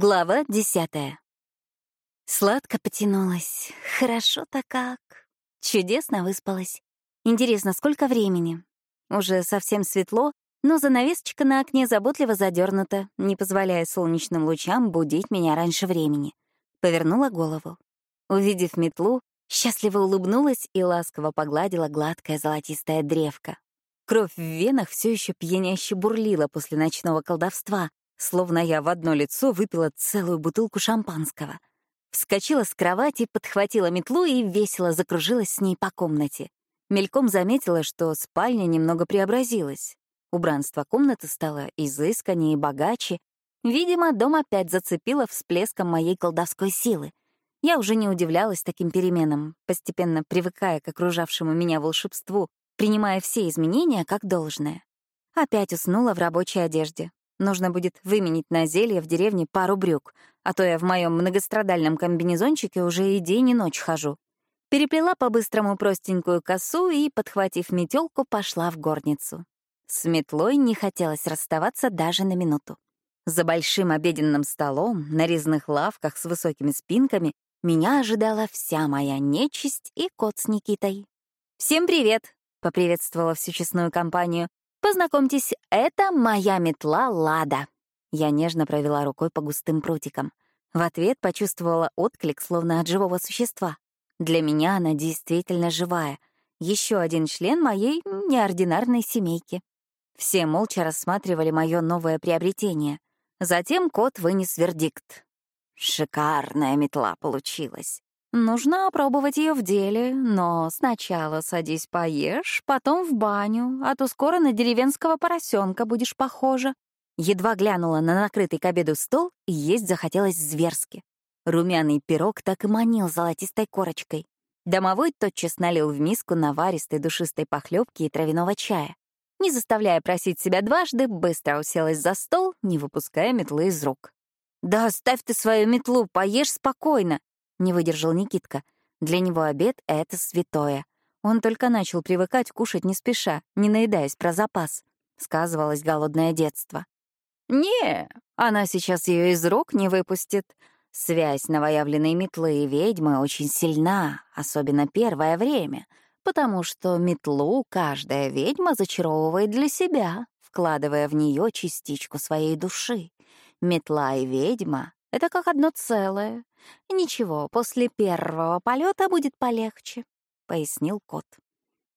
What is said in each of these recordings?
Глава десятая. Сладко потянулась. Хорошо-то как. Чудесно выспалась. Интересно, сколько времени? Уже совсем светло, но занавесочка на окне заботливо задернута, не позволяя солнечным лучам будить меня раньше времени. Повернула голову. Увидев метлу, счастливо улыбнулась и ласково погладила гладкое золотистое древко. Кровь в венах все еще пьяняще бурлила после ночного колдовства, словно я в одно лицо выпила целую бутылку шампанского. Вскочила с кровати, подхватила метлу и весело закружилась с ней по комнате. Мельком заметила, что спальня немного преобразилась. Убранство комнаты стало изысканнее и богаче. Видимо, дом опять зацепило всплеском моей колдовской силы. Я уже не удивлялась таким переменам, постепенно привыкая к окружавшему меня волшебству, принимая все изменения как должное. Опять уснула в рабочей одежде, Нужно будет выменить на зелье в деревне пару брюк, а то я в моем многострадальном комбинезончике уже и день, и ночь хожу. Переплела по-быстрому простенькую косу и, подхватив метелку, пошла в горницу. С метлой не хотелось расставаться даже на минуту. За большим обеденным столом, на резных лавках с высокими спинками, меня ожидала вся моя нечисть и кот с Никитой. «Всем привет!» — поприветствовала всю честную компанию. Познакомьтесь, это моя метла Лада. Я нежно провела рукой по густым прутикам. В ответ почувствовала отклик, словно от живого существа. Для меня она действительно живая. Еще один член моей неординарной семейки. Все молча рассматривали мое новое приобретение. Затем кот вынес вердикт. Шикарная метла получилась. Нужно опробовать ее в деле, но сначала садись поешь, потом в баню, а то скоро на деревенского поросенка будешь похожа. Едва глянула на накрытый к обеду стол, и есть захотелось зверски. Румяный пирог так и манил золотистой корочкой. Домовой тотчас налил в миску наваристой душистой похлебки и травяного чая. Не заставляя просить себя дважды, быстро уселась за стол, не выпуская метлы из рук. «Да оставь ты свою метлу, поешь спокойно!» — не выдержал Никитка. Для него обед — это святое. Он только начал привыкать кушать не спеша, не наедаясь про запас. Сказывалось голодное детство. «Не, она сейчас ее из рук не выпустит. Связь новоявленной метлы и ведьмы очень сильна, особенно первое время, потому что метлу каждая ведьма зачаровывает для себя, вкладывая в нее частичку своей души. Метла и ведьма — это как одно целое, «Ничего, после первого полета будет полегче», — пояснил кот.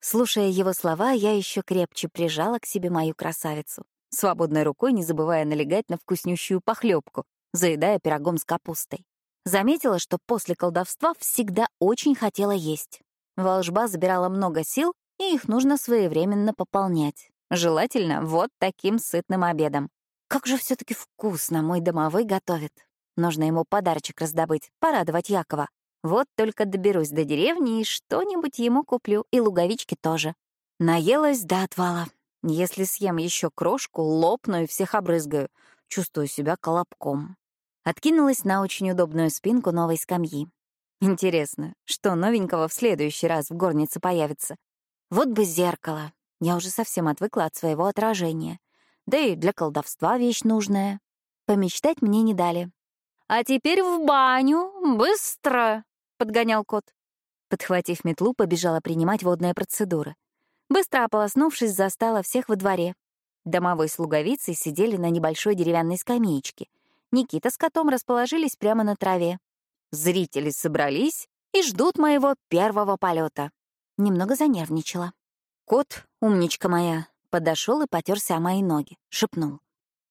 Слушая его слова, я еще крепче прижала к себе мою красавицу, свободной рукой не забывая налегать на вкуснющую похлебку, заедая пирогом с капустой. Заметила, что после колдовства всегда очень хотела есть. Волжба забирала много сил, и их нужно своевременно пополнять. Желательно вот таким сытным обедом. Как же все таки вкусно мой домовой готовит. Нужно ему подарочек раздобыть, порадовать Якова. Вот только доберусь до деревни и что-нибудь ему куплю, и луговички тоже. Наелась до отвала. Если съем еще крошку, лопну и всех обрызгаю. Чувствую себя колобком. Откинулась на очень удобную спинку новой скамьи. Интересно, что новенького в следующий раз в горнице появится? Вот бы зеркало. Я уже совсем отвыкла от своего отражения. Да и для колдовства вещь нужная. Помечтать мне не дали. «А теперь в баню! Быстро!» — подгонял кот. Подхватив метлу, побежала принимать водные процедуры. Быстро ополоснувшись, застала всех во дворе. Домовой с луговицей сидели на небольшой деревянной скамеечке. Никита с котом расположились прямо на траве. Зрители собрались и ждут моего первого полета. Немного занервничала. Кот, умничка моя, подошел и потерся о мои ноги, шепнул.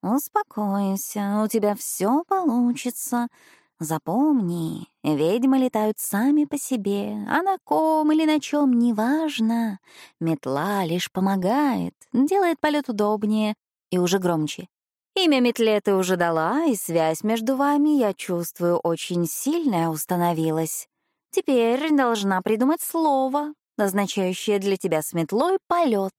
«Успокойся, у тебя все получится. Запомни, ведьмы летают сами по себе, а на ком или на чем неважно. Метла лишь помогает, делает полет удобнее и уже громче. Имя метле ты уже дала, и связь между вами, я чувствую, очень сильная установилась. Теперь должна придумать слово, означающее для тебя с метлой полет.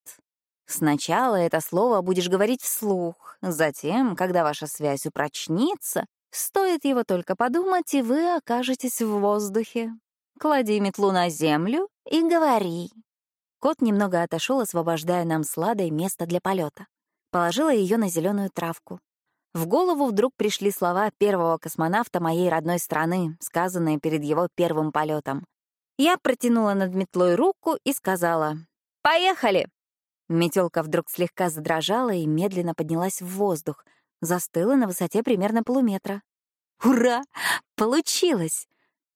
Сначала это слово будешь говорить вслух, затем, когда ваша связь упрочнится, стоит его только подумать, и вы окажетесь в воздухе. Клади метлу на землю и говори. Кот немного отошел, освобождая нам с Ладой место для полета. Положила ее на зеленую травку. В голову вдруг пришли слова первого космонавта моей родной страны, сказанные перед его первым полетом. Я протянула над метлой руку и сказала «Поехали!». Метелка вдруг слегка задрожала и медленно поднялась в воздух, застыла на высоте примерно полуметра. Ура! Получилось!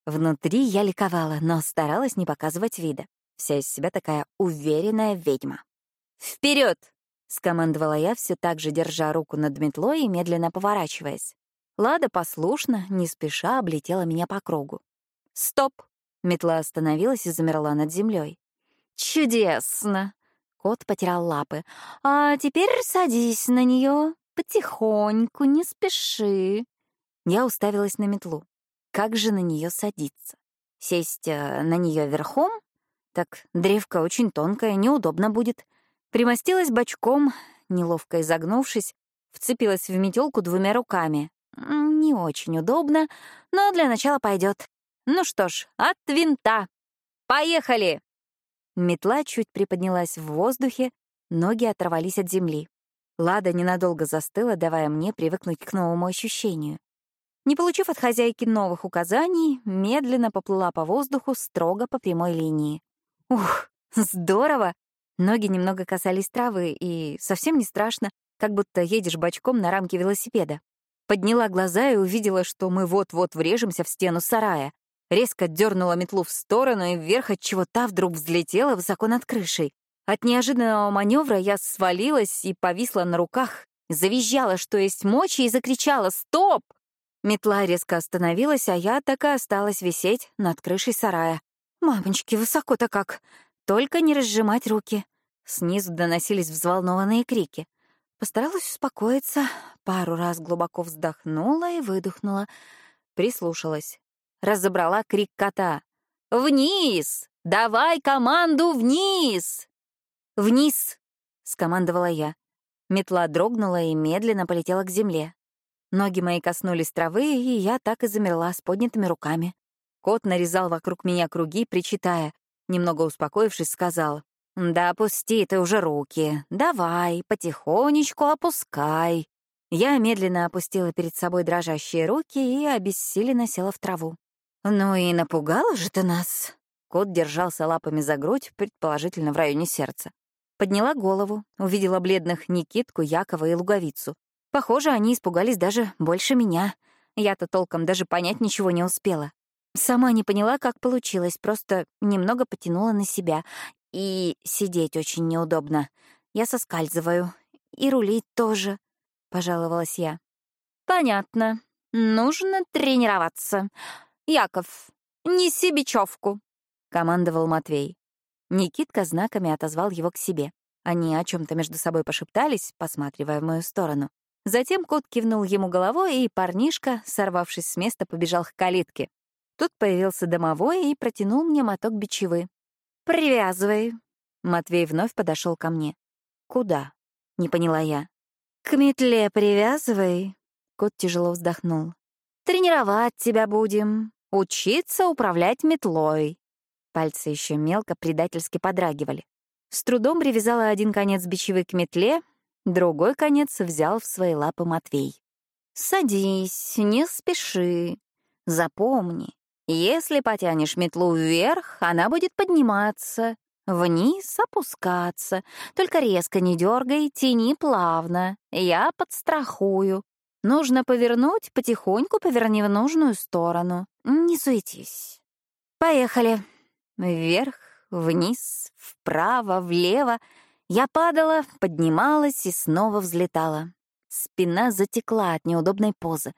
Внутри я ликовала, но старалась не показывать вида. Вся из себя такая уверенная ведьма. Вперед! скомандовала я, все так же держа руку над метлой и медленно поворачиваясь. Лада послушно, не спеша, облетела меня по кругу. «Стоп!» — метла остановилась и замерла над землей. «Чудесно!» — кот потерял лапы. «А теперь садись на нее, потихоньку, не спеши». Я уставилась на метлу. Как же на нее садиться? Сесть э, на нее верхом? Так древко очень тонкое, неудобно будет. Примостилась бочком, неловко изогнувшись, вцепилась в метелку двумя руками. Не очень удобно, но для начала пойдет. Ну что ж, от винта. Поехали! Метла чуть приподнялась в воздухе, ноги оторвались от земли. Лада ненадолго застыла, давая мне привыкнуть к новому ощущению. Не получив от хозяйки новых указаний, медленно поплыла по воздуху строго по прямой линии. Ух, здорово! Ноги немного касались травы, и совсем не страшно, как будто едешь бочком на рамке велосипеда. Подняла глаза и увидела, что мы вот-вот врежемся в стену сарая. Резко дернула метлу в сторону, и вверх от чего та вдруг взлетела высоко над крышей. От неожиданного маневра я свалилась и повисла на руках, завизжала, что есть мочи, и закричала «Стоп!». Метла резко остановилась, а я так и осталась висеть над крышей сарая. «Мамочки, высоко-то как!» Только не разжимать руки. Снизу доносились взволнованные крики. Постаралась успокоиться, пару раз глубоко вздохнула и выдохнула. Прислушалась. Разобрала крик кота. «Вниз! Давай команду вниз!» «Вниз!» — скомандовала я. Метла дрогнула и медленно полетела к земле. Ноги мои коснулись травы, и я так и замерла с поднятыми руками. Кот нарезал вокруг меня круги, причитая. Немного успокоившись, сказал, «Да опусти ты уже руки. Давай, потихонечку опускай». Я медленно опустила перед собой дрожащие руки и обессиленно села в траву. «Ну и напугала же ты нас!» Кот держался лапами за грудь, предположительно в районе сердца. Подняла голову, увидела бледных Никитку, Якова и Луговицу. Похоже, они испугались даже больше меня. Я-то толком даже понять ничего не успела. Сама не поняла, как получилось, просто немного потянула на себя. И сидеть очень неудобно. Я соскальзываю. И рулить тоже, — пожаловалась я. Понятно. Нужно тренироваться. Яков, неси бечевку, — командовал Матвей. Никитка знаками отозвал его к себе. Они о чем то между собой пошептались, посматривая в мою сторону. Затем кот кивнул ему головой, и парнишка, сорвавшись с места, побежал к калитке. Тут появился домовой и протянул мне моток бичевы. «Привязывай». Матвей вновь подошел ко мне. «Куда?» — не поняла я. «К метле привязывай». Кот тяжело вздохнул. «Тренировать тебя будем. Учиться управлять метлой». Пальцы еще мелко предательски подрагивали. С трудом привязала один конец бичевы к метле, другой конец взял в свои лапы Матвей. «Садись, не спеши. Запомни, если потянешь метлу вверх, она будет подниматься, вниз опускаться. Только резко не дергай, тяни плавно. Я подстрахую. Нужно повернуть, потихоньку поверни в нужную сторону. Не суетись. Поехали. Вверх, вниз, вправо, влево. Я падала, поднималась и снова взлетала. Спина затекла от неудобной позы.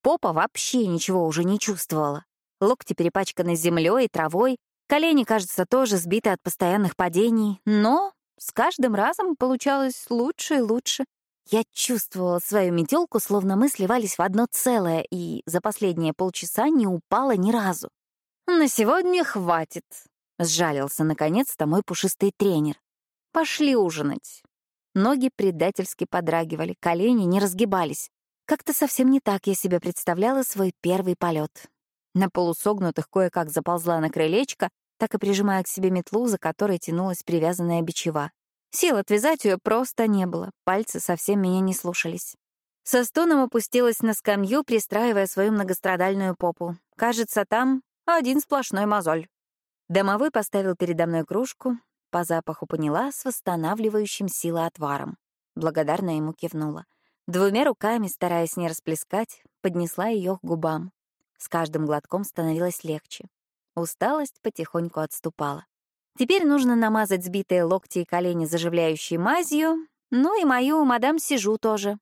Попа вообще ничего уже не чувствовала локти перепачканы землей и травой, колени, кажется, тоже сбиты от постоянных падений, но с каждым разом получалось лучше и лучше. Я чувствовала свою метелку, словно мы сливались в одно целое, и за последние полчаса не упала ни разу. «На сегодня хватит», — сжалился наконец-то мой пушистый тренер. «Пошли ужинать». Ноги предательски подрагивали, колени не разгибались. Как-то совсем не так я себе представляла свой первый полет. На полусогнутых кое-как заползла на крылечко, так и прижимая к себе метлу, за которой тянулась привязанная бичева. Сил отвязать ее просто не было, пальцы совсем меня не слушались. Со стоном опустилась на скамью, пристраивая свою многострадальную попу. Кажется, там один сплошной мозоль. Домовой поставил передо мной кружку, по запаху поняла с восстанавливающим силы отваром. Благодарно ему кивнула. Двумя руками, стараясь не расплескать, поднесла ее к губам. С каждым глотком становилось легче. Усталость потихоньку отступала. Теперь нужно намазать сбитые локти и колени заживляющей мазью, ну и мою мадам сижу тоже.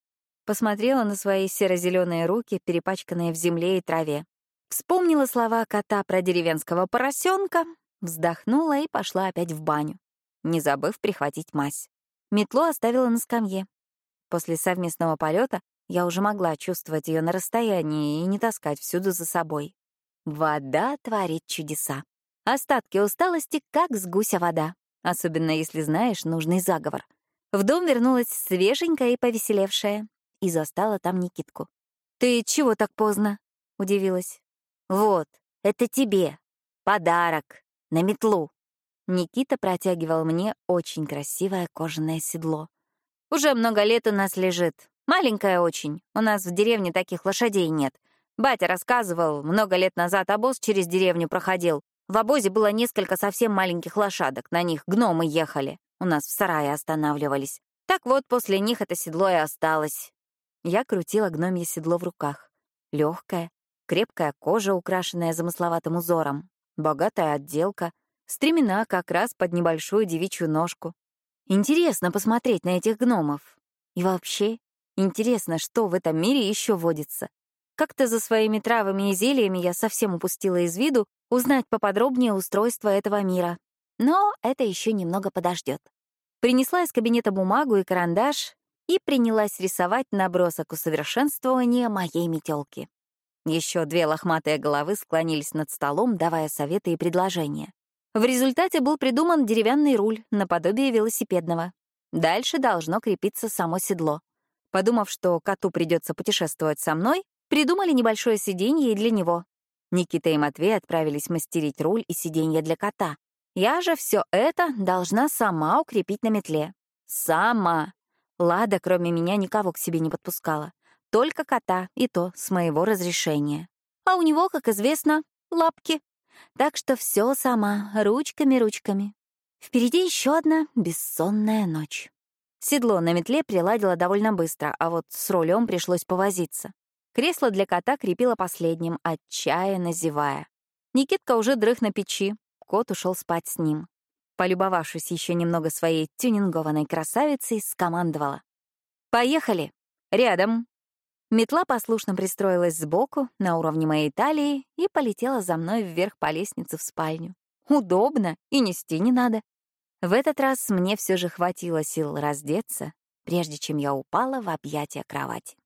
Посмотрела на свои серо-зеленые руки, перепачканные в земле и траве. Вспомнила слова кота про деревенского поросенка, вздохнула и пошла опять в баню, не забыв прихватить мазь. Метлу оставила на скамье. После совместного полета я уже могла чувствовать ее на расстоянии и не таскать всюду за собой. Вода творит чудеса. Остатки усталости, как с гуся вода. Особенно если знаешь нужный заговор. В дом вернулась свеженькая и повеселевшая. И застала там Никитку. «Ты чего так поздно?» — удивилась. «Вот, это тебе. Подарок. На метлу». Никита протягивал мне очень красивое кожаное седло. «Уже много лет у нас лежит. Маленькая очень. У нас в деревне таких лошадей нет. Батя рассказывал, много лет назад обоз через деревню проходил. В обозе было несколько совсем маленьких лошадок, на них гномы ехали. У нас в сарае останавливались. Так вот, после них это седло и осталось. Я крутила гномье седло в руках. Легкая, крепкая кожа, украшенная замысловатым узором, богатая отделка, стремена как раз под небольшую девичью ножку. Интересно посмотреть на этих гномов. И вообще, интересно, что в этом мире еще водится. Как-то за своими травами и зельями я совсем упустила из виду узнать поподробнее устройство этого мира. Но это еще немного подождет. Принесла из кабинета бумагу и карандаш и принялась рисовать набросок усовершенствования моей метелки. Еще две лохматые головы склонились над столом, давая советы и предложения. В результате был придуман деревянный руль, наподобие велосипедного. Дальше должно крепиться само седло. Подумав, что коту придется путешествовать со мной, Придумали небольшое сиденье и для него. Никита и Матвей отправились мастерить руль и сиденье для кота. Я же все это должна сама укрепить на метле. Сама. Лада, кроме меня, никого к себе не подпускала. Только кота, и то с моего разрешения. А у него, как известно, лапки. Так что все сама, ручками-ручками. Впереди еще одна бессонная ночь. Седло на метле приладила довольно быстро, а вот с рулем пришлось повозиться. Кресло для кота крепило последним, отчаянно зевая. Никитка уже дрых на печи, кот ушел спать с ним. Полюбовавшись еще немного своей тюнингованной красавицей, скомандовала. «Поехали! Рядом!» Метла послушно пристроилась сбоку, на уровне моей талии, и полетела за мной вверх по лестнице в спальню. Удобно, и нести не надо. В этот раз мне все же хватило сил раздеться, прежде чем я упала в объятия кровати.